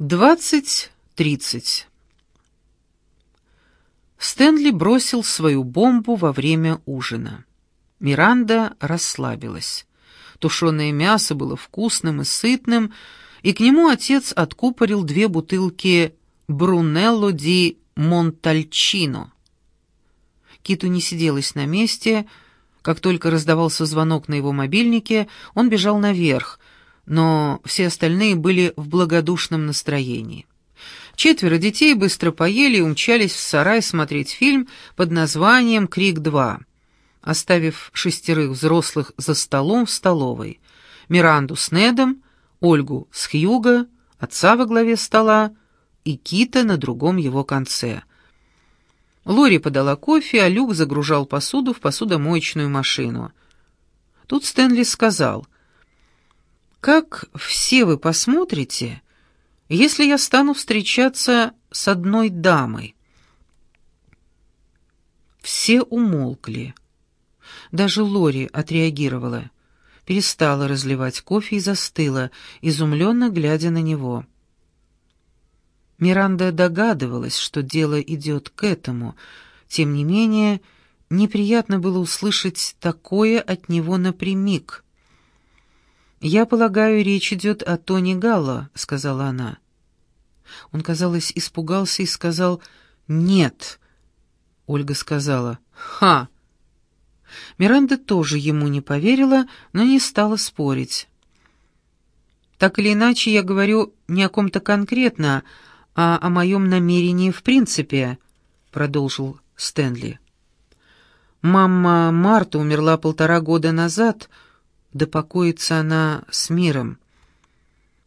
Двадцать тридцать. Стэнли бросил свою бомбу во время ужина. Миранда расслабилась. Тушеное мясо было вкусным и сытным, и к нему отец откупорил две бутылки «Брунелло ди Монтальчино». Киту не сиделось на месте. Как только раздавался звонок на его мобильнике, он бежал наверх, но все остальные были в благодушном настроении. Четверо детей быстро поели и умчались в сарай смотреть фильм под названием «Крик-2», оставив шестерых взрослых за столом в столовой. Миранду с Недом, Ольгу с Хьюго, отца во главе стола и Кита на другом его конце. Лори подала кофе, а Люк загружал посуду в посудомоечную машину. Тут Стэнли сказал, «Как все вы посмотрите, если я стану встречаться с одной дамой?» Все умолкли. Даже Лори отреагировала, перестала разливать кофе и застыла, изумленно глядя на него. Миранда догадывалась, что дело идет к этому, тем не менее неприятно было услышать такое от него напрямик. «Я полагаю, речь идет о Тони Галло», — сказала она. Он, казалось, испугался и сказал «нет». Ольга сказала «ха». Миранда тоже ему не поверила, но не стала спорить. «Так или иначе, я говорю не о ком-то конкретно, а о моем намерении в принципе», — продолжил Стэнли. «Мама Марта умерла полтора года назад, да покоится она с миром.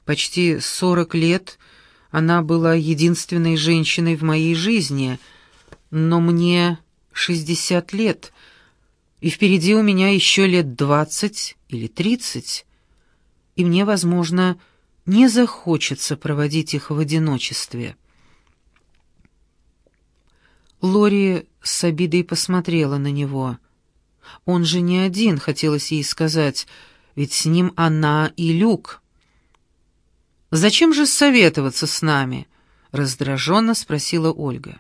Почти сорок лет она была единственной женщиной в моей жизни, но мне шестьдесят лет, и впереди у меня еще лет двадцать или тридцать, и мне, возможно, не захочется проводить их в одиночестве. Лори с обидой посмотрела на него. Он же не один, хотелось ей сказать, ведь с ним она и Люк. «Зачем же советоваться с нами?» — раздраженно спросила Ольга.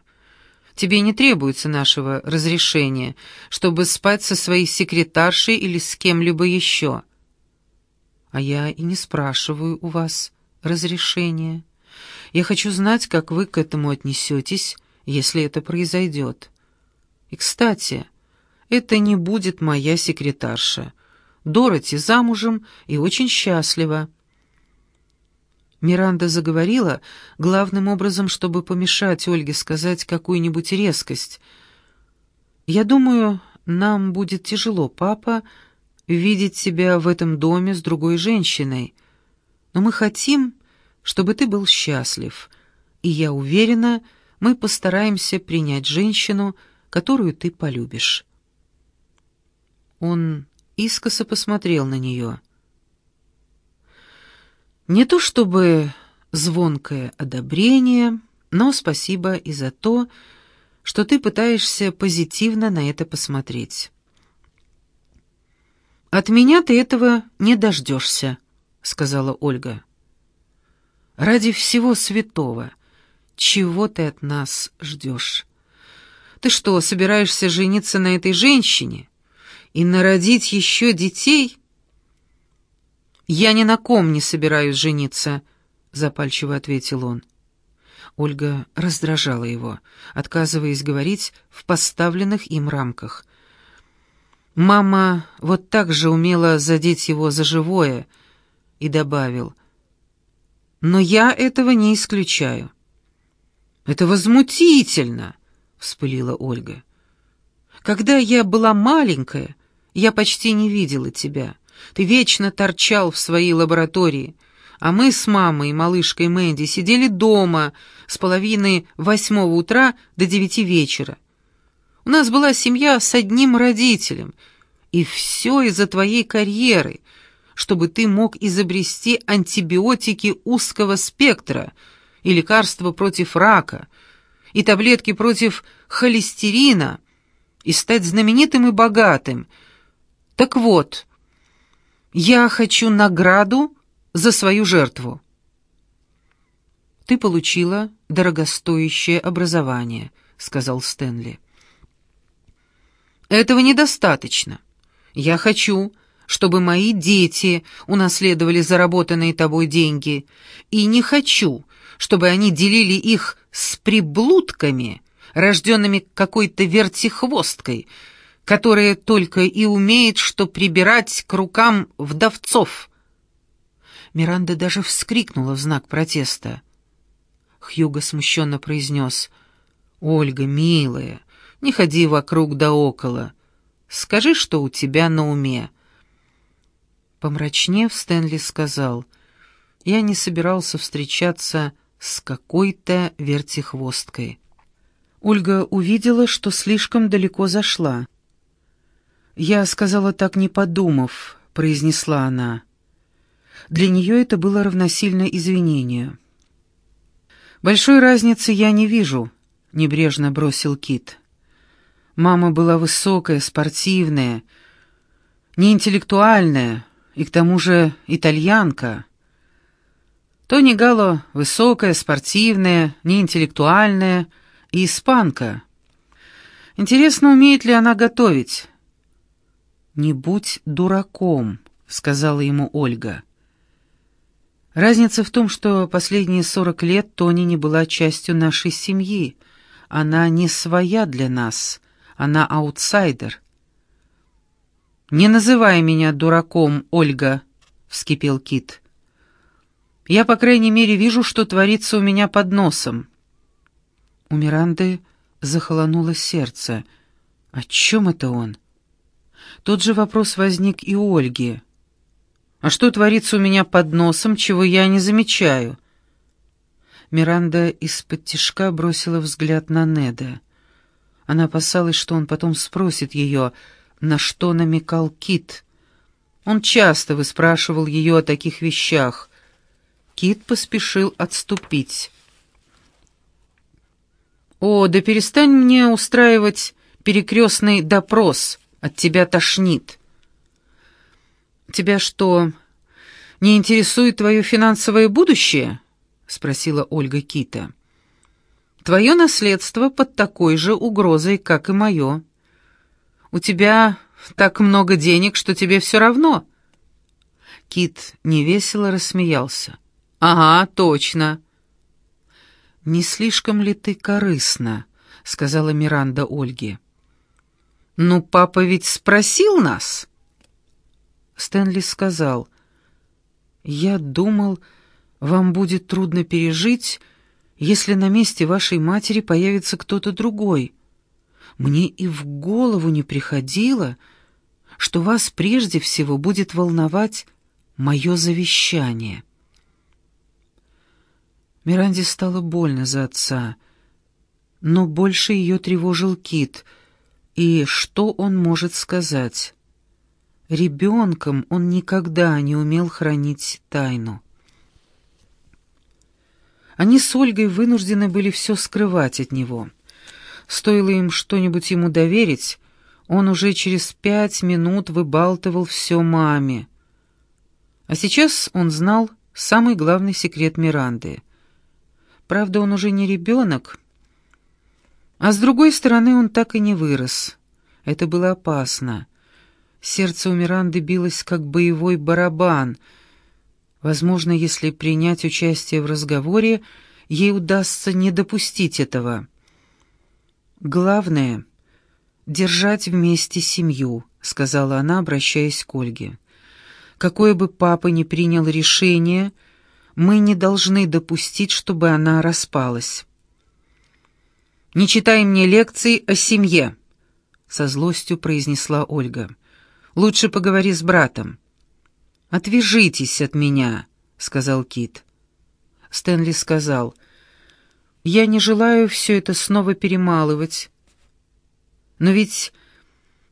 Тебе не требуется нашего разрешения, чтобы спать со своей секретаршей или с кем-либо еще. А я и не спрашиваю у вас разрешения. Я хочу знать, как вы к этому отнесетесь, если это произойдет. И, кстати, это не будет моя секретарша. Дороти замужем и очень счастлива. Миранда заговорила, главным образом, чтобы помешать Ольге сказать какую-нибудь резкость. «Я думаю, нам будет тяжело, папа, видеть себя в этом доме с другой женщиной. Но мы хотим, чтобы ты был счастлив, и я уверена, мы постараемся принять женщину, которую ты полюбишь». Он искоса посмотрел на нее. Не то чтобы звонкое одобрение, но спасибо и за то, что ты пытаешься позитивно на это посмотреть. «От меня ты этого не дождешься», — сказала Ольга. «Ради всего святого, чего ты от нас ждешь? Ты что, собираешься жениться на этой женщине и народить еще детей?» «Я ни на ком не собираюсь жениться», — запальчиво ответил он. Ольга раздражала его, отказываясь говорить в поставленных им рамках. Мама вот так же умела задеть его за живое, и добавил, «Но я этого не исключаю». «Это возмутительно!» — вспылила Ольга. «Когда я была маленькая, я почти не видела тебя». Ты вечно торчал в своей лаборатории, а мы с мамой и малышкой Мэнди сидели дома с половины восьмого утра до девяти вечера. У нас была семья с одним родителем, и все из-за твоей карьеры, чтобы ты мог изобрести антибиотики узкого спектра и лекарства против рака, и таблетки против холестерина, и стать знаменитым и богатым. Так вот, я хочу награду за свою жертву. ты получила дорогостоящее образование», — сказал Стэнли. «Этого недостаточно. Я хочу, чтобы мои дети унаследовали заработанные тобой деньги, и не хочу, чтобы они делили их с приблудками, рожденными какой-то вертихвосткой, которая только и умеет, что прибирать к рукам вдовцов». Миранда даже вскрикнула в знак протеста. Хьюго смущенно произнес. «Ольга, милая, не ходи вокруг да около. Скажи, что у тебя на уме». Помрачнев, Стэнли сказал, «Я не собирался встречаться с какой-то вертихвосткой». Ольга увидела, что слишком далеко зашла. «Я сказала так, не подумав», — произнесла она. Для нее это было равносильно извинению. «Большой разницы я не вижу», — небрежно бросил Кит. «Мама была высокая, спортивная, неинтеллектуальная и к тому же итальянка. Тони Гало высокая, спортивная, неинтеллектуальная и испанка. Интересно, умеет ли она готовить?» «Не будь дураком», — сказала ему Ольга. Разница в том, что последние сорок лет Тони не была частью нашей семьи. Она не своя для нас, она аутсайдер. «Не называй меня дураком, Ольга», — вскипел Кит. «Я, по крайней мере, вижу, что творится у меня под носом». У Миранды захолонуло сердце. О чем это он? Тот же вопрос возник и у Ольги. А что творится у меня под носом, чего я не замечаю?» Миранда из-под тишка бросила взгляд на Неда. Она опасалась, что он потом спросит ее, на что намекал Кит. Он часто выспрашивал ее о таких вещах. Кит поспешил отступить. «О, да перестань мне устраивать перекрестный допрос, от тебя тошнит». «Тебя что, не интересует твое финансовое будущее?» — спросила Ольга Кита. «Твое наследство под такой же угрозой, как и мое. У тебя так много денег, что тебе все равно». Кит невесело рассмеялся. «Ага, точно». «Не слишком ли ты корыстна?» — сказала Миранда Ольге. «Ну, папа ведь спросил нас». Стэнли сказал, «Я думал, вам будет трудно пережить, если на месте вашей матери появится кто-то другой. Мне и в голову не приходило, что вас прежде всего будет волновать мое завещание». Миранде стало больно за отца, но больше ее тревожил Кит, и что он может сказать? Ребенком он никогда не умел хранить тайну. Они с Ольгой вынуждены были все скрывать от него. Стоило им что-нибудь ему доверить, он уже через пять минут выбалтывал все маме. А сейчас он знал самый главный секрет Миранды. Правда, он уже не ребенок, а с другой стороны он так и не вырос. Это было опасно. Сердце у Миранды билось, как боевой барабан. Возможно, если принять участие в разговоре, ей удастся не допустить этого. «Главное — держать вместе семью», — сказала она, обращаясь к Ольге. «Какое бы папа ни принял решение, мы не должны допустить, чтобы она распалась». «Не читай мне лекций о семье», — со злостью произнесла Ольга. Лучше поговори с братом». «Отвяжитесь от меня», — сказал Кит. Стэнли сказал, «Я не желаю все это снова перемалывать. Но ведь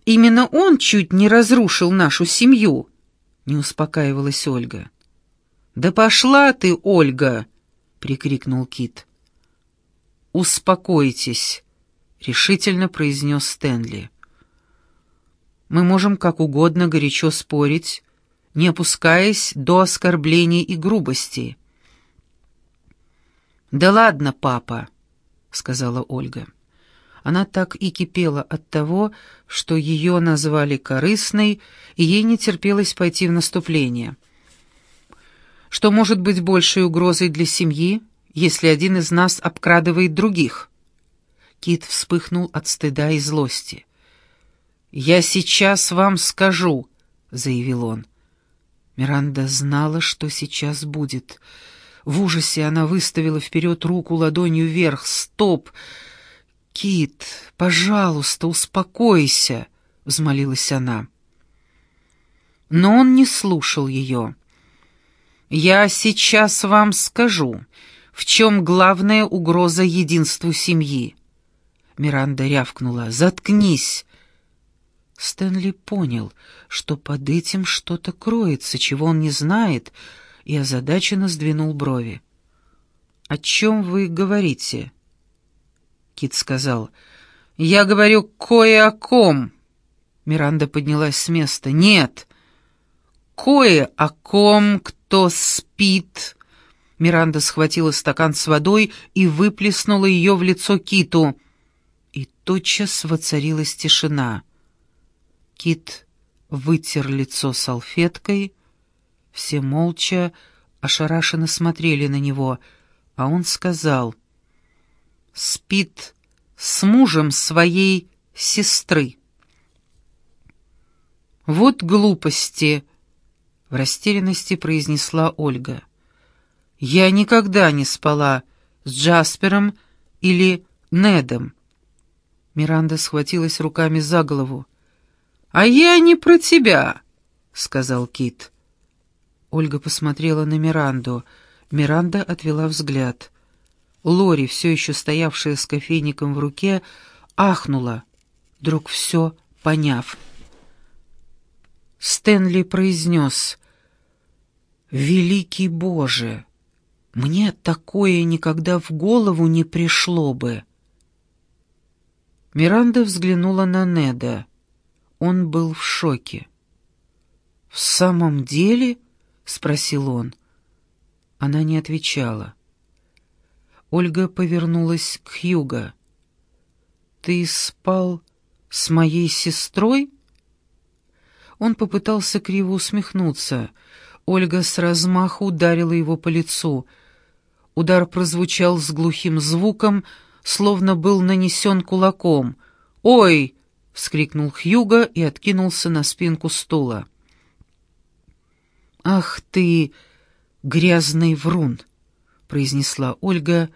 именно он чуть не разрушил нашу семью», — не успокаивалась Ольга. «Да пошла ты, Ольга!» — прикрикнул Кит. «Успокойтесь», — решительно произнес Стэнли. Мы можем как угодно горячо спорить, не опускаясь до оскорблений и грубости. «Да ладно, папа», — сказала Ольга. Она так и кипела от того, что ее назвали корыстной, и ей не терпелось пойти в наступление. Что может быть большей угрозой для семьи, если один из нас обкрадывает других? Кит вспыхнул от стыда и злости. «Я сейчас вам скажу», — заявил он. Миранда знала, что сейчас будет. В ужасе она выставила вперед руку ладонью вверх. «Стоп! Кит, пожалуйста, успокойся!» — взмолилась она. Но он не слушал ее. «Я сейчас вам скажу, в чем главная угроза единству семьи». Миранда рявкнула. «Заткнись!» Стэнли понял, что под этим что-то кроется, чего он не знает, и озадаченно сдвинул брови. «О чем вы говорите?» Кит сказал. «Я говорю кое о ком». Миранда поднялась с места. «Нет, кое о ком, кто спит». Миранда схватила стакан с водой и выплеснула ее в лицо Киту. И тотчас воцарилась тишина. Кит вытер лицо салфеткой, все молча, ошарашенно смотрели на него, а он сказал, «Спит с мужем своей сестры». «Вот глупости!» — в растерянности произнесла Ольга. «Я никогда не спала с Джаспером или Недом». Миранда схватилась руками за голову. «А я не про тебя», — сказал Кит. Ольга посмотрела на Миранду. Миранда отвела взгляд. Лори, все еще стоявшая с кофейником в руке, ахнула, вдруг все поняв. Стэнли произнес «Великий Боже, мне такое никогда в голову не пришло бы». Миранда взглянула на Неда. Он был в шоке. «В самом деле?» — спросил он. Она не отвечала. Ольга повернулась к Хьюго. «Ты спал с моей сестрой?» Он попытался криво усмехнуться. Ольга с размаху ударила его по лицу. Удар прозвучал с глухим звуком, словно был нанесен кулаком. «Ой!» — вскрикнул Хьюго и откинулся на спинку стула. «Ах ты, грязный врун!» — произнесла Ольга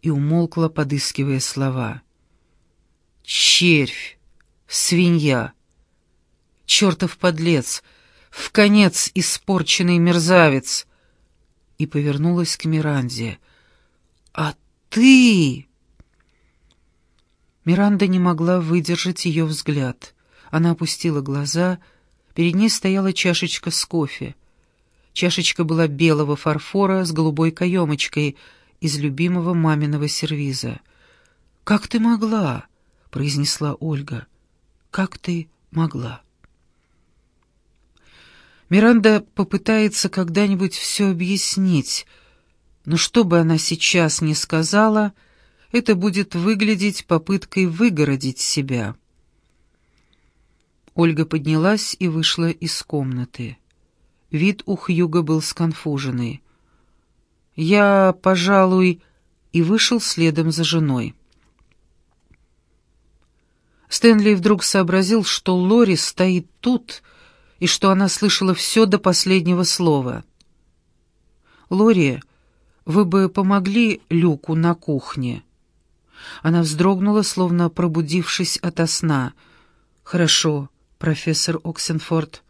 и умолкла, подыскивая слова. «Червь! Свинья! Чертов подлец! В конец испорченный мерзавец!» И повернулась к Миранде. «А ты...» Миранда не могла выдержать ее взгляд. Она опустила глаза, перед ней стояла чашечка с кофе. Чашечка была белого фарфора с голубой каемочкой из любимого маминого сервиза. «Как ты могла?» — произнесла Ольга. «Как ты могла?» Миранда попытается когда-нибудь все объяснить, но что бы она сейчас ни сказала — это будет выглядеть попыткой выгородить себя. Ольга поднялась и вышла из комнаты. Вид у Хьюга был сконфуженный. «Я, пожалуй...» и вышел следом за женой. Стэнли вдруг сообразил, что Лори стоит тут, и что она слышала все до последнего слова. «Лори, вы бы помогли Люку на кухне?» Она вздрогнула, словно пробудившись ото сна. «Хорошо, профессор Оксенфорд».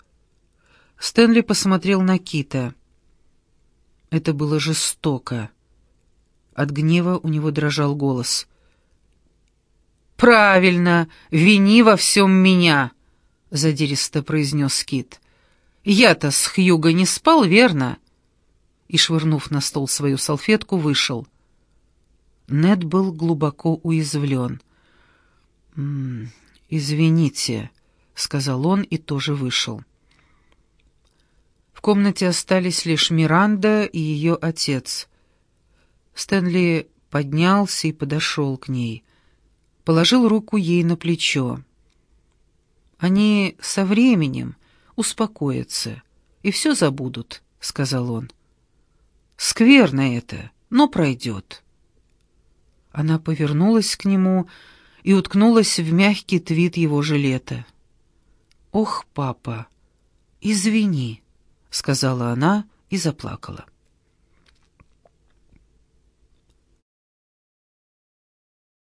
Стэнли посмотрел на Кита. Это было жестоко. От гнева у него дрожал голос. «Правильно, вини во всем меня», — задиристо произнес Кит. «Я-то с Хьюго не спал, верно?» И, швырнув на стол свою салфетку, вышел. Нед был глубоко уязвлен. «М -м, «Извините», — сказал он и тоже вышел. В комнате остались лишь Миранда и ее отец. Стэнли поднялся и подошел к ней, положил руку ей на плечо. «Они со временем успокоятся и все забудут», — сказал он. «Скверно это, но пройдет». Она повернулась к нему и уткнулась в мягкий твит его жилета. «Ох, папа, извини», — сказала она и заплакала.